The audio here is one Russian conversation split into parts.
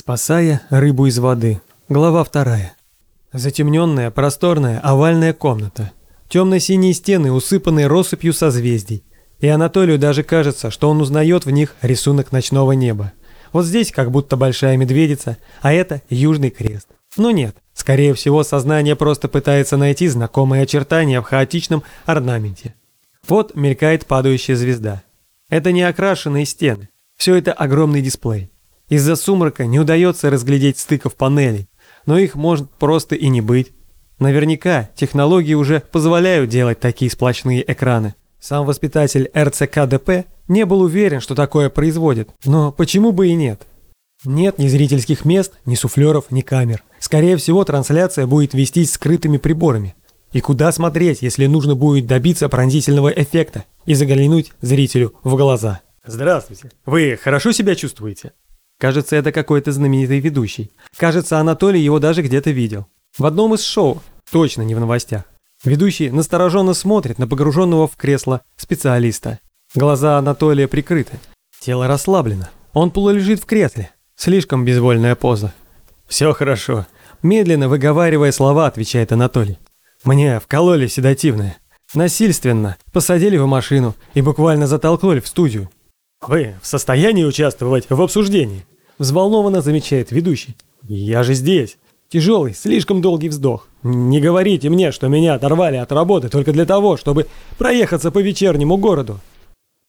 Спасая рыбу из воды. Глава вторая. Затемненная, просторная, овальная комната. Темно-синие стены, усыпанные россыпью созвездий. И Анатолию даже кажется, что он узнает в них рисунок ночного неба. Вот здесь как будто большая медведица, а это Южный Крест. Но нет, скорее всего сознание просто пытается найти знакомые очертания в хаотичном орнаменте. Вот мелькает падающая звезда. Это не окрашенные стены. Все это огромный дисплей. Из-за сумрака не удается разглядеть стыков панелей, но их может просто и не быть. Наверняка технологии уже позволяют делать такие сплошные экраны. Сам воспитатель РЦКДП не был уверен, что такое производит, но почему бы и нет? Нет ни зрительских мест, ни суфлеров, ни камер. Скорее всего, трансляция будет вестись скрытыми приборами. И куда смотреть, если нужно будет добиться пронзительного эффекта и заглянуть зрителю в глаза? Здравствуйте. Вы хорошо себя чувствуете? Кажется, это какой-то знаменитый ведущий. Кажется, Анатолий его даже где-то видел. В одном из шоу, точно не в новостях. Ведущий настороженно смотрит на погруженного в кресло специалиста. Глаза Анатолия прикрыты. Тело расслаблено. Он полулежит в кресле. Слишком безвольная поза. «Все хорошо». Медленно выговаривая слова, отвечает Анатолий. «Мне вкололи седативное. Насильственно. Посадили в машину и буквально затолкнули в студию. «Вы в состоянии участвовать в обсуждении?» Взволнованно замечает ведущий. «Я же здесь. Тяжелый, слишком долгий вздох. Не говорите мне, что меня оторвали от работы только для того, чтобы проехаться по вечернему городу.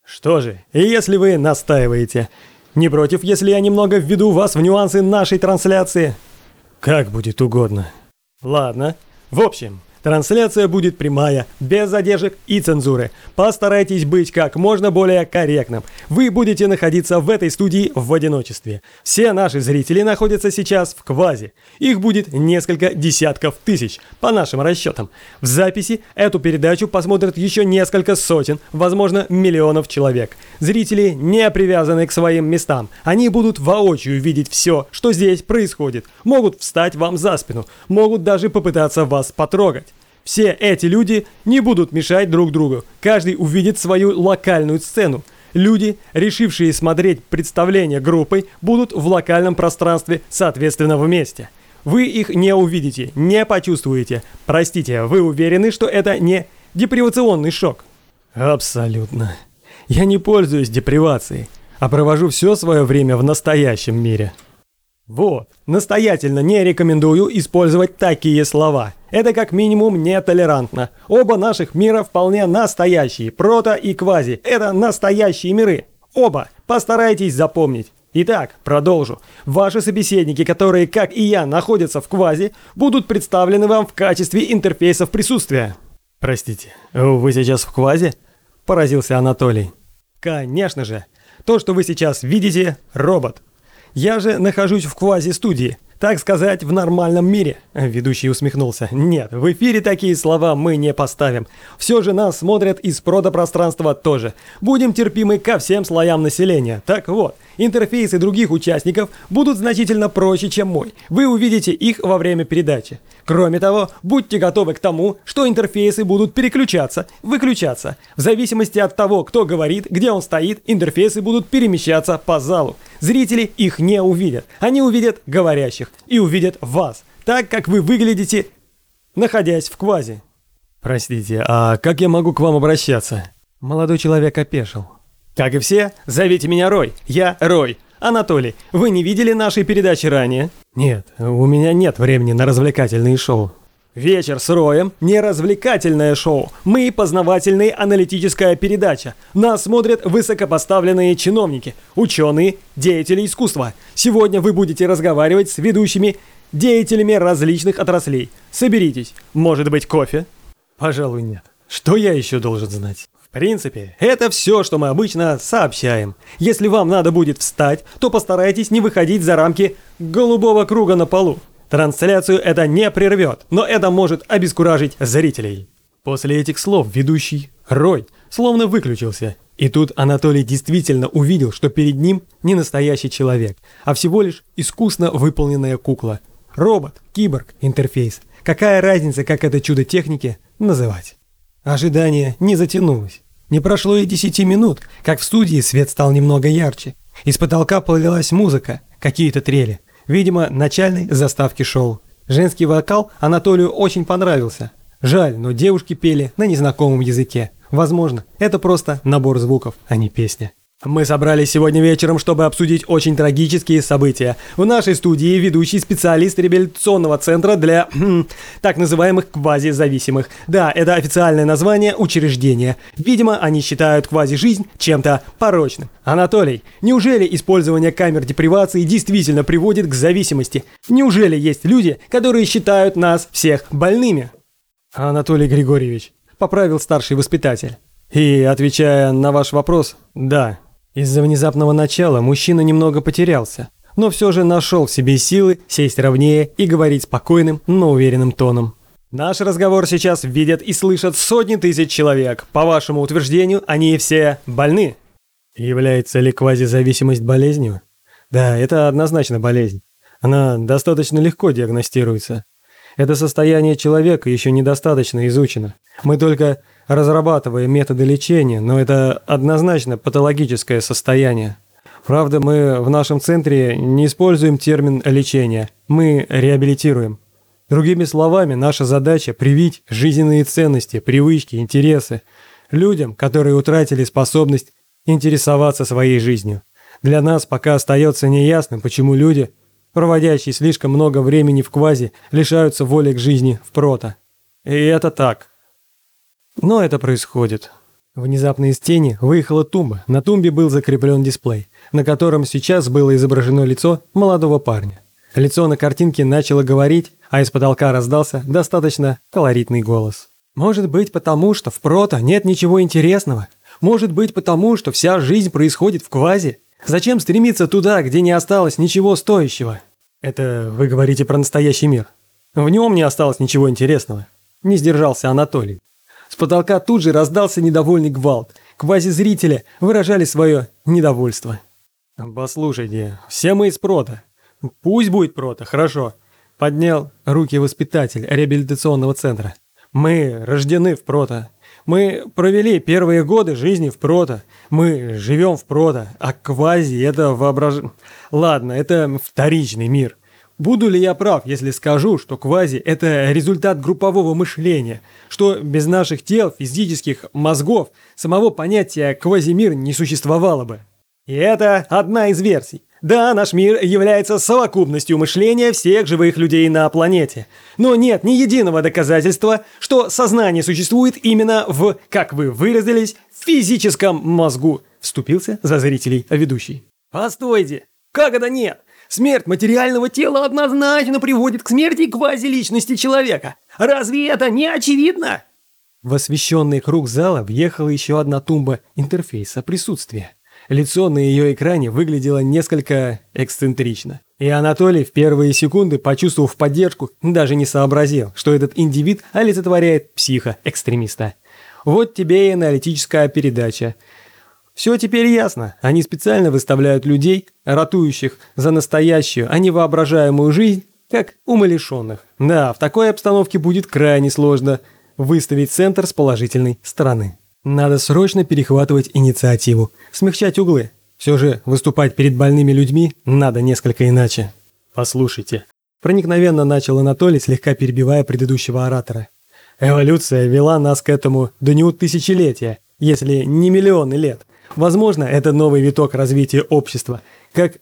Что же, если вы настаиваете, не против, если я немного введу вас в нюансы нашей трансляции? Как будет угодно. Ладно. В общем, Трансляция будет прямая, без задержек и цензуры. Постарайтесь быть как можно более корректным. Вы будете находиться в этой студии в одиночестве. Все наши зрители находятся сейчас в квазе. Их будет несколько десятков тысяч, по нашим расчетам. В записи эту передачу посмотрят еще несколько сотен, возможно, миллионов человек. Зрители не привязаны к своим местам. Они будут воочию видеть все, что здесь происходит. Могут встать вам за спину, могут даже попытаться вас потрогать. Все эти люди не будут мешать друг другу. Каждый увидит свою локальную сцену. Люди, решившие смотреть представление группой, будут в локальном пространстве, соответственно, вместе. Вы их не увидите, не почувствуете. Простите, вы уверены, что это не депривационный шок? Абсолютно. Я не пользуюсь депривацией, а провожу все свое время в настоящем мире. Вот, настоятельно не рекомендую использовать такие слова. Это как минимум нетолерантно. Оба наших мира вполне настоящие, прото и квази. Это настоящие миры. Оба. Постарайтесь запомнить. Итак, продолжу. Ваши собеседники, которые, как и я, находятся в квази, будут представлены вам в качестве интерфейсов присутствия. Простите, вы сейчас в квазе? Поразился Анатолий. Конечно же. То, что вы сейчас видите, робот. Я же нахожусь в квази-студии, так сказать, в нормальном мире. Ведущий усмехнулся. Нет, в эфире такие слова мы не поставим. Все же нас смотрят из продопространства тоже. Будем терпимы ко всем слоям населения. Так вот, интерфейсы других участников будут значительно проще, чем мой. Вы увидите их во время передачи. Кроме того, будьте готовы к тому, что интерфейсы будут переключаться, выключаться. В зависимости от того, кто говорит, где он стоит, интерфейсы будут перемещаться по залу. Зрители их не увидят. Они увидят говорящих и увидят вас, так как вы выглядите, находясь в квазе. Простите, а как я могу к вам обращаться? Молодой человек опешил. Как и все, зовите меня Рой. Я Рой. Анатолий, вы не видели нашей передачи ранее? Нет, у меня нет времени на развлекательные шоу. Вечер с Роем – не развлекательное шоу. Мы – познавательная аналитическая передача. Нас смотрят высокопоставленные чиновники, ученые, деятели искусства. Сегодня вы будете разговаривать с ведущими деятелями различных отраслей. Соберитесь. Может быть, кофе? Пожалуй, нет. Что я еще должен знать? В принципе, это все, что мы обычно сообщаем. Если вам надо будет встать, то постарайтесь не выходить за рамки голубого круга на полу. Трансляцию это не прервет, но это может обескуражить зрителей. После этих слов ведущий Рой словно выключился. И тут Анатолий действительно увидел, что перед ним не настоящий человек, а всего лишь искусно выполненная кукла. Робот, киборг, интерфейс. Какая разница, как это чудо техники называть? Ожидание не затянулось. Не прошло и десяти минут, как в студии свет стал немного ярче. Из потолка полилась музыка, какие-то трели. Видимо, начальной заставки шоу. Женский вокал Анатолию очень понравился. Жаль, но девушки пели на незнакомом языке. Возможно, это просто набор звуков, а не песня. Мы собрались сегодня вечером, чтобы обсудить очень трагические события. В нашей студии ведущий специалист реабилитационного центра для хм, так называемых квазизависимых. Да, это официальное название учреждения. Видимо, они считают квази-жизнь чем-то порочным. Анатолий, неужели использование камер депривации действительно приводит к зависимости? Неужели есть люди, которые считают нас всех больными? Анатолий Григорьевич, поправил старший воспитатель. И, отвечая на ваш вопрос, да, из-за внезапного начала мужчина немного потерялся, но все же нашел в себе силы сесть ровнее и говорить спокойным, но уверенным тоном. Наш разговор сейчас видят и слышат сотни тысяч человек. По вашему утверждению, они все больны. Является ли квазизависимость болезнью? Да, это однозначно болезнь. Она достаточно легко диагностируется. Это состояние человека еще недостаточно изучено. Мы только разрабатывая методы лечения, но это однозначно патологическое состояние. Правда, мы в нашем центре не используем термин «лечение», мы реабилитируем. Другими словами, наша задача – привить жизненные ценности, привычки, интересы людям, которые утратили способность интересоваться своей жизнью. Для нас пока остается неясным, почему люди, проводящие слишком много времени в квазе, лишаются воли к жизни в прото. И это так. Но это происходит. Внезапно из тени выехала тумба. На тумбе был закреплен дисплей, на котором сейчас было изображено лицо молодого парня. Лицо на картинке начало говорить, а из потолка раздался достаточно колоритный голос. «Может быть потому, что в прото нет ничего интересного? Может быть потому, что вся жизнь происходит в квазе? Зачем стремиться туда, где не осталось ничего стоящего?» «Это вы говорите про настоящий мир. В нем не осталось ничего интересного». Не сдержался Анатолий. С потолка тут же раздался недовольный гвалт. Квазизрители выражали свое недовольство. «Послушайте, все мы из прота. Пусть будет прота, хорошо». Поднял руки воспитатель реабилитационного центра. «Мы рождены в прота. Мы провели первые годы жизни в прото. Мы живем в прото. А квази – это воображ... Ладно, это вторичный мир. Буду ли я прав, если скажу, что квази – это результат группового мышления, что без наших тел, физических мозгов, самого понятия квазимир не существовало бы? И это одна из версий. Да, наш мир является совокупностью мышления всех живых людей на планете. Но нет ни единого доказательства, что сознание существует именно в, как вы выразились, физическом мозгу. Вступился за зрителей ведущий. Постойте, как это нет? Смерть материального тела однозначно приводит к смерти квазиличности человека. Разве это не очевидно? В освещенный круг зала въехала еще одна тумба интерфейса присутствия. Лицо на ее экране выглядело несколько эксцентрично. И Анатолий в первые секунды, почувствовав поддержку, даже не сообразил, что этот индивид олицетворяет психо-экстремиста. Вот тебе и аналитическая передача – все теперь ясно. Они специально выставляют людей, ратующих за настоящую, а не воображаемую жизнь, как умалишенных. Да, в такой обстановке будет крайне сложно выставить центр с положительной стороны. Надо срочно перехватывать инициативу, смягчать углы. Все же выступать перед больными людьми надо несколько иначе. Послушайте. Проникновенно начал Анатолий, слегка перебивая предыдущего оратора. Эволюция вела нас к этому до не тысячелетия, если не миллионы лет. Возможно, это новый виток развития общества. Как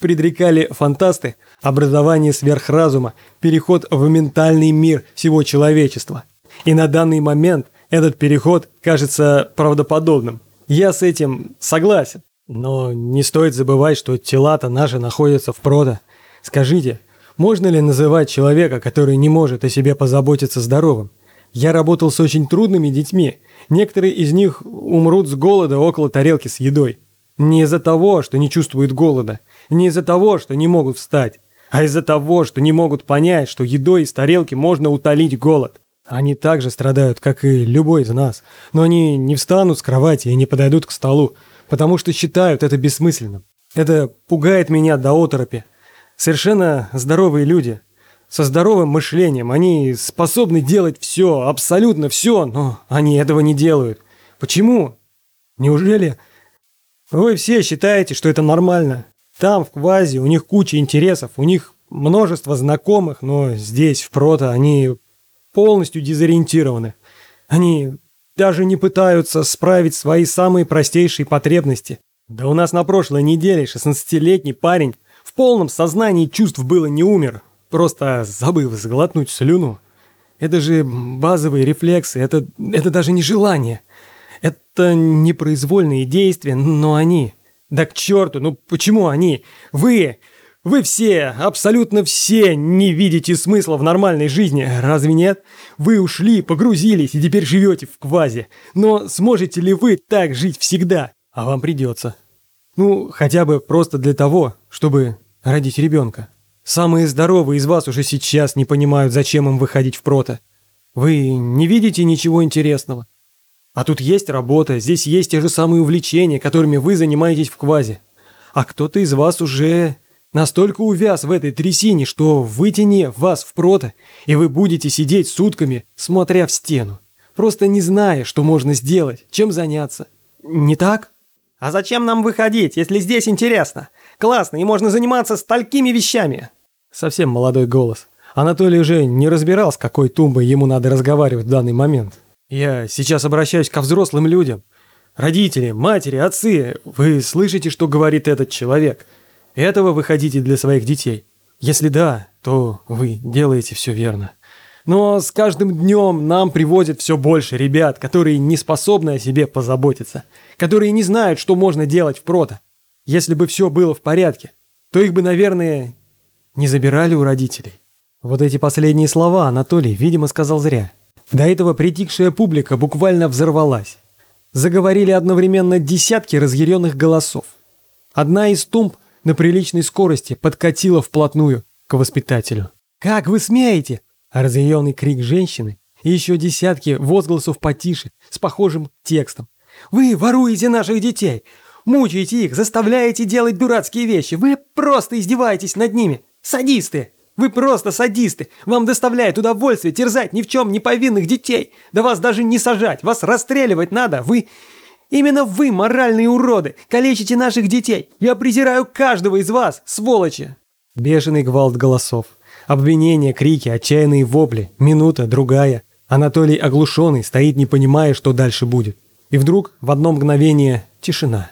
предрекали фантасты, образование сверхразума, переход в ментальный мир всего человечества. И на данный момент этот переход кажется правдоподобным. Я с этим согласен. Но не стоит забывать, что тела-то наши находятся в прото. Скажите, можно ли называть человека, который не может о себе позаботиться здоровым? Я работал с очень трудными детьми, Некоторые из них умрут с голода около тарелки с едой. Не из-за того, что не чувствуют голода, не из-за того, что не могут встать, а из-за того, что не могут понять, что едой из тарелки можно утолить голод. Они также страдают, как и любой из нас, но они не встанут с кровати и не подойдут к столу, потому что считают это бессмысленным. Это пугает меня до оторопи. Совершенно здоровые люди – со здоровым мышлением. Они способны делать все, абсолютно все, но они этого не делают. Почему? Неужели вы все считаете, что это нормально? Там, в квазе, у них куча интересов, у них множество знакомых, но здесь, в прото, они полностью дезориентированы. Они даже не пытаются справить свои самые простейшие потребности. Да у нас на прошлой неделе 16-летний парень в полном сознании чувств было не умер, просто забыв сглотнуть слюну. Это же базовые рефлексы, это, это даже не желание. Это непроизвольные действия, но они... Да к черту, ну почему они? Вы... Вы все, абсолютно все не видите смысла в нормальной жизни, разве нет? Вы ушли, погрузились и теперь живете в квазе. Но сможете ли вы так жить всегда? А вам придется. Ну, хотя бы просто для того, чтобы родить ребенка. Самые здоровые из вас уже сейчас не понимают, зачем им выходить в прото. Вы не видите ничего интересного. А тут есть работа, здесь есть те же самые увлечения, которыми вы занимаетесь в квазе. А кто-то из вас уже настолько увяз в этой трясине, что вытяни вас в прото, и вы будете сидеть сутками, смотря в стену, просто не зная, что можно сделать, чем заняться. Не так? А зачем нам выходить, если здесь интересно? Классно, и можно заниматься столькими вещами. Совсем молодой голос. Анатолий уже не разбирал, с какой тумбой ему надо разговаривать в данный момент. Я сейчас обращаюсь ко взрослым людям. Родители, матери, отцы, вы слышите, что говорит этот человек? Этого вы хотите для своих детей? Если да, то вы делаете все верно. Но с каждым днем нам приводят все больше ребят, которые не способны о себе позаботиться, которые не знают, что можно делать в прото. Если бы все было в порядке, то их бы, наверное, не забирали у родителей. Вот эти последние слова Анатолий, видимо, сказал зря. До этого притихшая публика буквально взорвалась. Заговорили одновременно десятки разъяренных голосов. Одна из тумб на приличной скорости подкатила вплотную к воспитателю. «Как вы смеете?» Разъяренный крик женщины и еще десятки возгласов потише с похожим текстом. «Вы воруете наших детей! Мучаете их, заставляете делать дурацкие вещи! Вы просто издеваетесь над ними! Садисты!» Вы просто садисты. Вам доставляет удовольствие терзать ни в чем не повинных детей. Да вас даже не сажать, вас расстреливать надо. Вы... Именно вы, моральные уроды, калечите наших детей. Я презираю каждого из вас, сволочи. Бешеный гвалт голосов. Обвинения, крики, отчаянные вопли. Минута, другая. Анатолий оглушенный, стоит, не понимая, что дальше будет. И вдруг, в одно мгновение, тишина.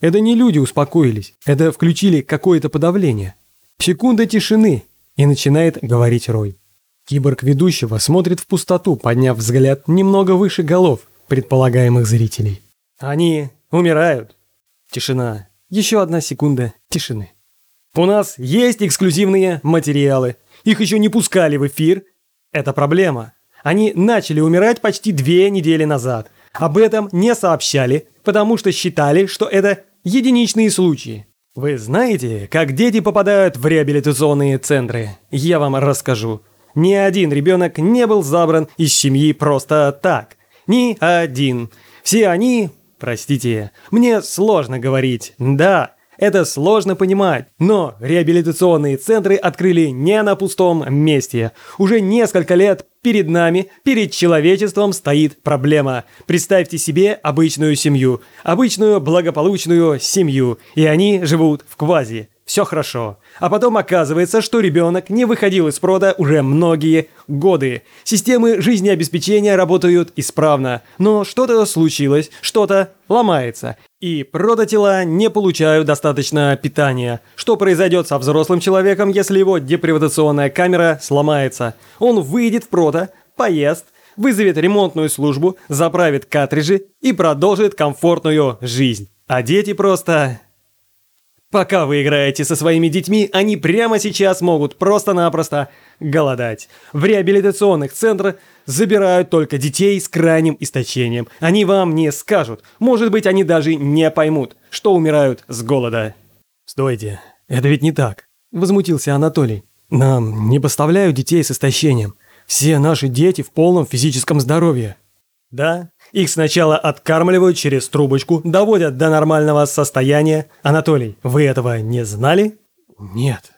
Это не люди успокоились. Это включили какое-то подавление. Секунда тишины, и начинает говорить Рой. Киборг ведущего смотрит в пустоту, подняв взгляд немного выше голов предполагаемых зрителей. Они умирают. Тишина. Еще одна секунда тишины. У нас есть эксклюзивные материалы. Их еще не пускали в эфир. Это проблема. Они начали умирать почти две недели назад. Об этом не сообщали, потому что считали, что это единичные случаи. Вы знаете, как дети попадают в реабилитационные центры? Я вам расскажу. Ни один ребенок не был забран из семьи просто так. Ни один. Все они... Простите, мне сложно говорить. Да, это сложно понимать, но реабилитационные центры открыли не на пустом месте. Уже несколько лет перед нами, перед человечеством стоит проблема. Представьте себе обычную семью, обычную благополучную семью, и они живут в квази. Все хорошо. А потом оказывается, что ребенок не выходил из прода уже многие годы. Системы жизнеобеспечения работают исправно, но что-то случилось, что-то ломается. И прототела не получают достаточно питания. Что произойдет со взрослым человеком, если его деприватационная камера сломается? Он выйдет в прото, поест, вызовет ремонтную службу, заправит картриджи и продолжит комфортную жизнь. А дети просто Пока вы играете со своими детьми, они прямо сейчас могут просто-напросто голодать. В реабилитационных центрах забирают только детей с крайним истощением. Они вам не скажут. Может быть, они даже не поймут, что умирают с голода. «Стойте, это ведь не так», – возмутился Анатолий. «Нам не поставляют детей с истощением. Все наши дети в полном физическом здоровье». «Да, их сначала откармливают через трубочку, доводят до нормального состояния. Анатолий, вы этого не знали? Нет.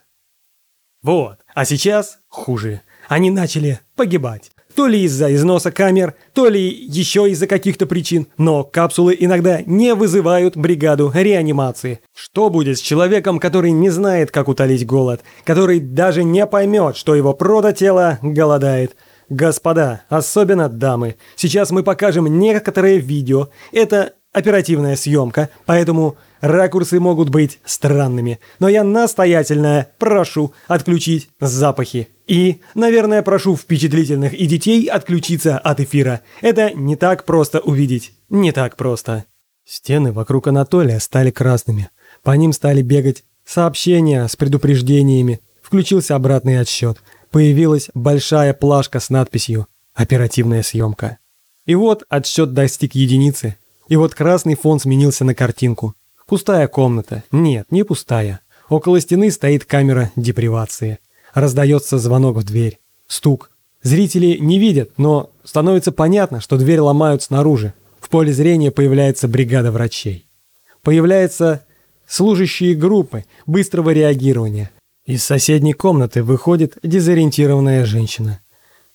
Вот. А сейчас хуже. Они начали погибать. То ли из-за износа камер, то ли еще из-за каких-то причин, но капсулы иногда не вызывают бригаду реанимации. Что будет с человеком, который не знает, как утолить голод, который даже не поймет, что его прототело голодает? Господа, особенно дамы, сейчас мы покажем некоторые видео. Это оперативная съемка, поэтому ракурсы могут быть странными. Но я настоятельно прошу отключить запахи. И, наверное, прошу впечатлительных и детей отключиться от эфира. Это не так просто увидеть. Не так просто. Стены вокруг Анатолия стали красными. По ним стали бегать сообщения с предупреждениями. Включился обратный отсчет. Появилась большая плашка с надписью «Оперативная съемка». И вот отсчет достиг единицы. И вот красный фон сменился на картинку. Пустая комната. Нет, не пустая. Около стены стоит камера депривации. Раздается звонок в дверь. Стук. Зрители не видят, но становится понятно, что дверь ломают снаружи. В поле зрения появляется бригада врачей. Появляются служащие группы быстрого реагирования. Из соседней комнаты выходит дезориентированная женщина.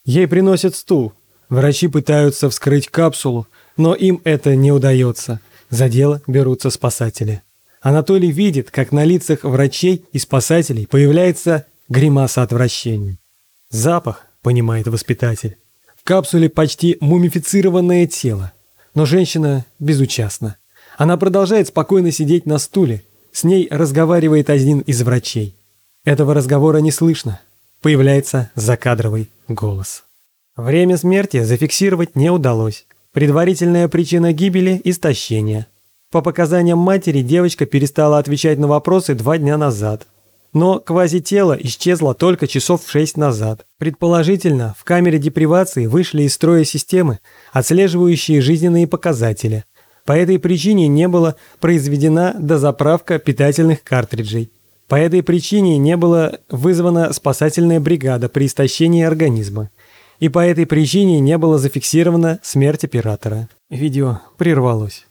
Ей приносят стул. Врачи пытаются вскрыть капсулу, но им это не удается. За дело берутся спасатели. Анатолий видит, как на лицах врачей и спасателей появляется Гримаса отвращения. Запах, понимает воспитатель. В капсуле почти мумифицированное тело. Но женщина безучастна. Она продолжает спокойно сидеть на стуле. С ней разговаривает один из врачей. Этого разговора не слышно. Появляется закадровый голос. Время смерти зафиксировать не удалось. Предварительная причина гибели – истощение. По показаниям матери, девочка перестала отвечать на вопросы два дня назад. Но квазитело исчезло только часов в шесть назад. Предположительно, в камере депривации вышли из строя системы, отслеживающие жизненные показатели. По этой причине не была произведена дозаправка питательных картриджей. По этой причине не была вызвана спасательная бригада при истощении организма. И по этой причине не было зафиксировано смерть оператора. Видео прервалось.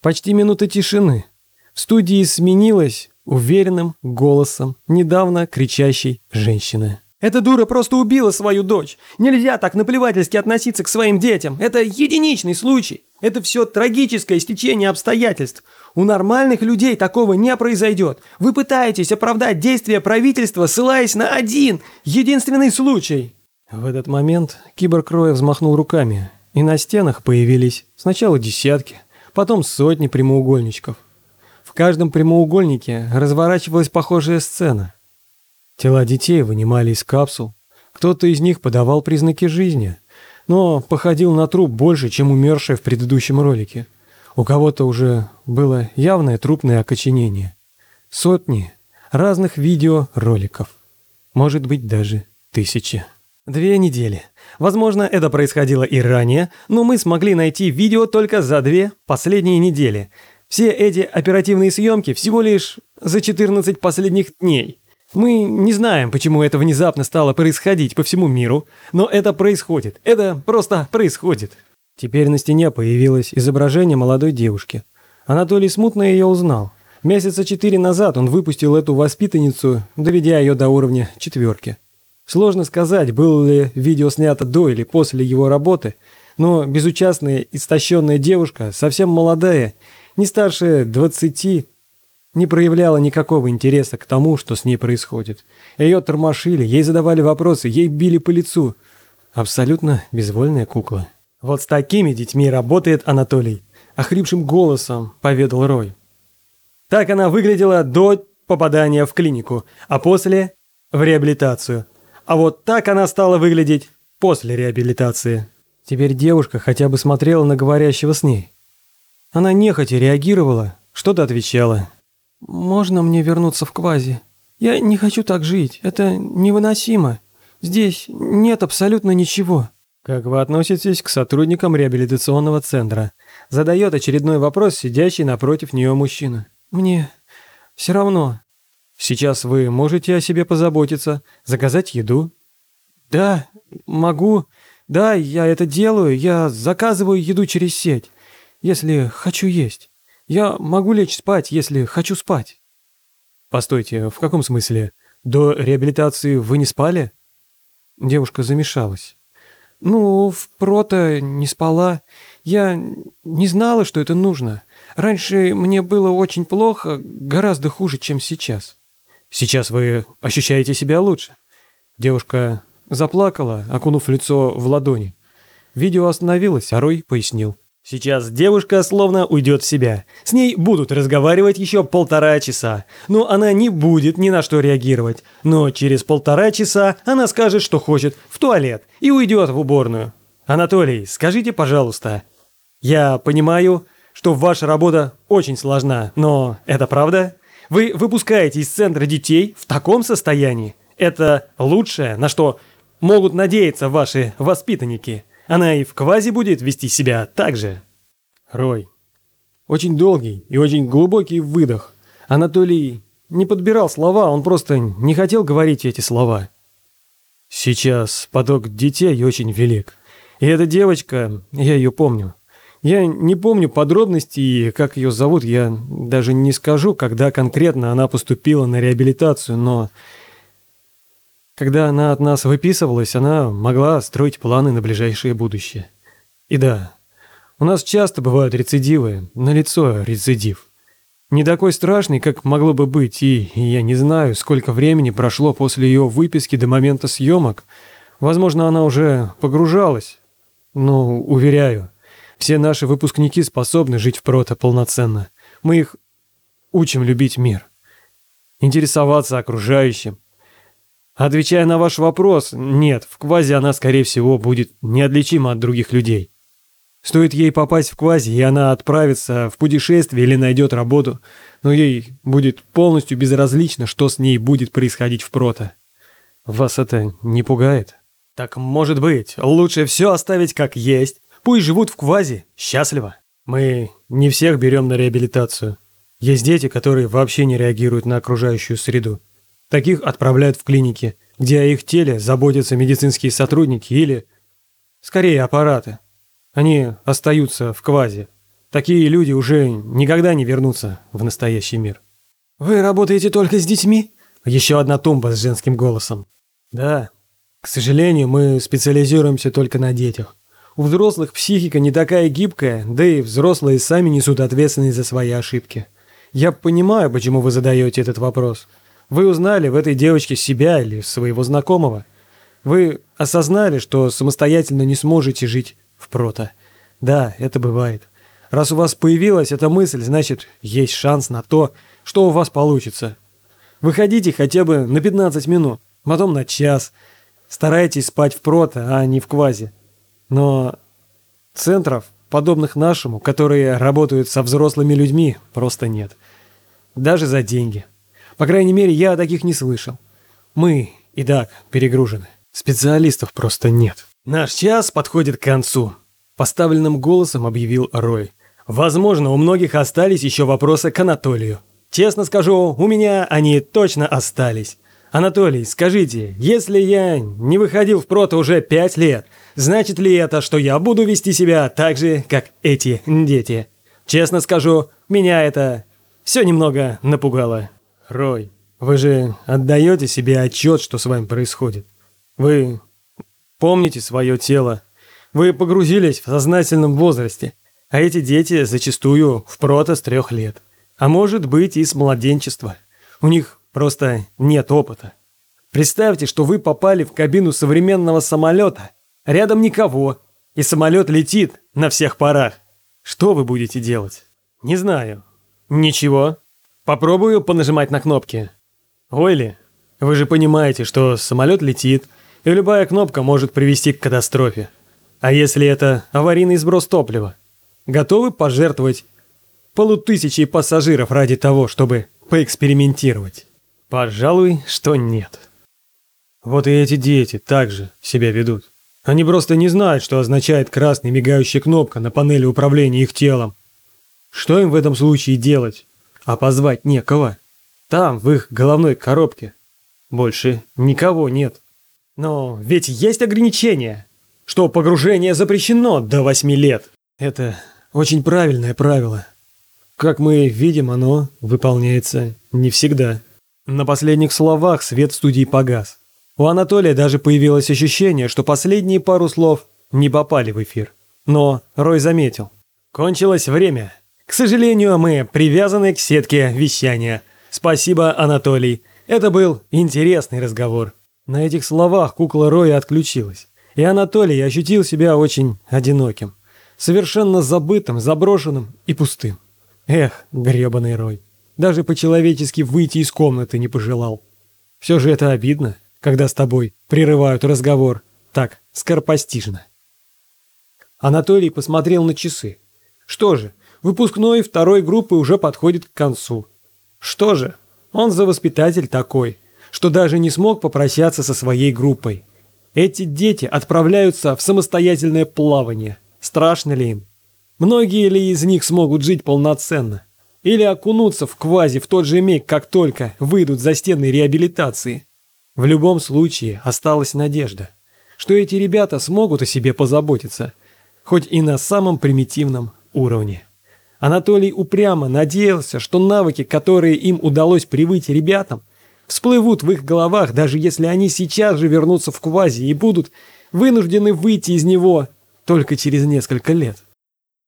Почти минута тишины. В студии сменилась уверенным голосом недавно кричащей женщины. Эта дура просто убила свою дочь. Нельзя так наплевательски относиться к своим детям. Это единичный случай. Это все трагическое стечение обстоятельств. У нормальных людей такого не произойдет. Вы пытаетесь оправдать действия правительства, ссылаясь на один, единственный случай. В этот момент киборг Роя взмахнул руками, и на стенах появились сначала десятки, потом сотни прямоугольничков. В каждом прямоугольнике разворачивалась похожая сцена. Тела детей вынимали из капсул. Кто-то из них подавал признаки жизни, но походил на труп больше, чем умерший в предыдущем ролике. У кого-то уже было явное трупное окоченение. Сотни разных видеороликов. Может быть, даже тысячи. Две недели. Возможно, это происходило и ранее, но мы смогли найти видео только за две последние недели – все эти оперативные съемки всего лишь за 14 последних дней. Мы не знаем, почему это внезапно стало происходить по всему миру, но это происходит. Это просто происходит. Теперь на стене появилось изображение молодой девушки. Анатолий смутно ее узнал. Месяца четыре назад он выпустил эту воспитанницу, доведя ее до уровня четверки. Сложно сказать, было ли видео снято до или после его работы, но безучастная, истощенная девушка, совсем молодая не старше двадцати, не проявляла никакого интереса к тому, что с ней происходит. Ее тормошили, ей задавали вопросы, ей били по лицу. Абсолютно безвольная кукла. Вот с такими детьми работает Анатолий. Охрипшим голосом поведал Рой. Так она выглядела до попадания в клинику, а после – в реабилитацию. А вот так она стала выглядеть после реабилитации. Теперь девушка хотя бы смотрела на говорящего с ней. Она нехотя реагировала, что-то отвечала. «Можно мне вернуться в квази? Я не хочу так жить, это невыносимо. Здесь нет абсолютно ничего». «Как вы относитесь к сотрудникам реабилитационного центра?» Задает очередной вопрос сидящий напротив нее мужчина. «Мне все равно». «Сейчас вы можете о себе позаботиться, заказать еду?» «Да, могу. Да, я это делаю. Я заказываю еду через сеть если хочу есть. Я могу лечь спать, если хочу спать». «Постойте, в каком смысле? До реабилитации вы не спали?» Девушка замешалась. Ну, в прото не спала. Я не знала, что это нужно. Раньше мне было очень плохо, гораздо хуже, чем сейчас. Сейчас вы ощущаете себя лучше. Девушка заплакала, окунув лицо в ладони. Видео остановилось, а Рой пояснил. Сейчас девушка словно уйдет в себя. С ней будут разговаривать еще полтора часа. Но она не будет ни на что реагировать. Но через полтора часа она скажет, что хочет, в туалет, и уйдет в уборную. Анатолий, скажите, пожалуйста. Я понимаю, что ваша работа очень сложна, но это правда? Вы выпускаете из центра детей в таком состоянии? Это лучшее, на что могут надеяться ваши воспитанники. Она и в квази будет вести себя так же. Рой. Очень долгий и очень глубокий выдох. Анатолий не подбирал слова, он просто не хотел говорить эти слова. Сейчас поток детей очень велик. И эта девочка, я ее помню. Я не помню подробностей, как ее зовут, я даже не скажу, когда конкретно она поступила на реабилитацию, но когда она от нас выписывалась, она могла строить планы на ближайшее будущее. И да, у нас часто бывают рецидивы, на лицо рецидив. Не такой страшный, как могло бы быть, и я не знаю, сколько времени прошло после ее выписки до момента съемок. Возможно, она уже погружалась. Но, уверяю, все наши выпускники способны жить в прото полноценно. Мы их учим любить мир, интересоваться окружающим, Отвечая на ваш вопрос, нет, в квази она, скорее всего, будет неотличима от других людей. Стоит ей попасть в квази, и она отправится в путешествие или найдет работу, но ей будет полностью безразлично, что с ней будет происходить в прото. Вас это не пугает? Так может быть, лучше все оставить как есть. Пусть живут в квази, счастливо. Мы не всех берем на реабилитацию. Есть дети, которые вообще не реагируют на окружающую среду. Таких отправляют в клиники, где о их теле заботятся медицинские сотрудники или, скорее, аппараты. Они остаются в квазе. Такие люди уже никогда не вернутся в настоящий мир. «Вы работаете только с детьми?» Еще одна тумба с женским голосом. «Да. К сожалению, мы специализируемся только на детях. У взрослых психика не такая гибкая, да и взрослые сами несут ответственность за свои ошибки. Я понимаю, почему вы задаете этот вопрос. Вы узнали в этой девочке себя или своего знакомого. Вы осознали, что самостоятельно не сможете жить в прото. Да, это бывает. Раз у вас появилась эта мысль, значит, есть шанс на то, что у вас получится. Выходите хотя бы на 15 минут, потом на час. Старайтесь спать в прото, а не в квазе. Но центров, подобных нашему, которые работают со взрослыми людьми, просто нет. Даже за деньги. По крайней мере, я о таких не слышал. Мы и так перегружены. Специалистов просто нет. Наш час подходит к концу. Поставленным голосом объявил Рой. Возможно, у многих остались еще вопросы к Анатолию. Честно скажу, у меня они точно остались. Анатолий, скажите, если я не выходил в прото уже пять лет, значит ли это, что я буду вести себя так же, как эти дети? Честно скажу, меня это все немного напугало. Рой, вы же отдаете себе отчет, что с вами происходит. Вы помните свое тело. Вы погрузились в сознательном возрасте. А эти дети зачастую в прото с трех лет. А может быть и с младенчества. У них просто нет опыта. Представьте, что вы попали в кабину современного самолета. Рядом никого. И самолет летит на всех парах. Что вы будете делать? Не знаю. Ничего. Попробую понажимать на кнопки. Ойли, вы же понимаете, что самолет летит, и любая кнопка может привести к катастрофе. А если это аварийный сброс топлива? Готовы пожертвовать полутысячей пассажиров ради того, чтобы поэкспериментировать? Пожалуй, что нет. Вот и эти дети также себя ведут. Они просто не знают, что означает красная мигающая кнопка на панели управления их телом. Что им в этом случае делать? А позвать некого. Там, в их головной коробке, больше никого нет. Но ведь есть ограничения, что погружение запрещено до восьми лет. Это очень правильное правило. Как мы видим, оно выполняется не всегда. На последних словах свет в студии погас. У Анатолия даже появилось ощущение, что последние пару слов не попали в эфир. Но Рой заметил. Кончилось время. К сожалению, мы привязаны к сетке вещания. Спасибо, Анатолий. Это был интересный разговор. На этих словах кукла Роя отключилась. И Анатолий ощутил себя очень одиноким. Совершенно забытым, заброшенным и пустым. Эх, гребаный Рой. Даже по-человечески выйти из комнаты не пожелал. Все же это обидно, когда с тобой прерывают разговор так скоропостижно. Анатолий посмотрел на часы. Что же, выпускной второй группы уже подходит к концу. Что же, он за воспитатель такой, что даже не смог попрощаться со своей группой. Эти дети отправляются в самостоятельное плавание. Страшно ли им? Многие ли из них смогут жить полноценно? Или окунуться в квази в тот же миг, как только выйдут за стены реабилитации? В любом случае осталась надежда, что эти ребята смогут о себе позаботиться, хоть и на самом примитивном уровне. Анатолий упрямо надеялся, что навыки, которые им удалось привыть ребятам, всплывут в их головах, даже если они сейчас же вернутся в квази и будут вынуждены выйти из него только через несколько лет.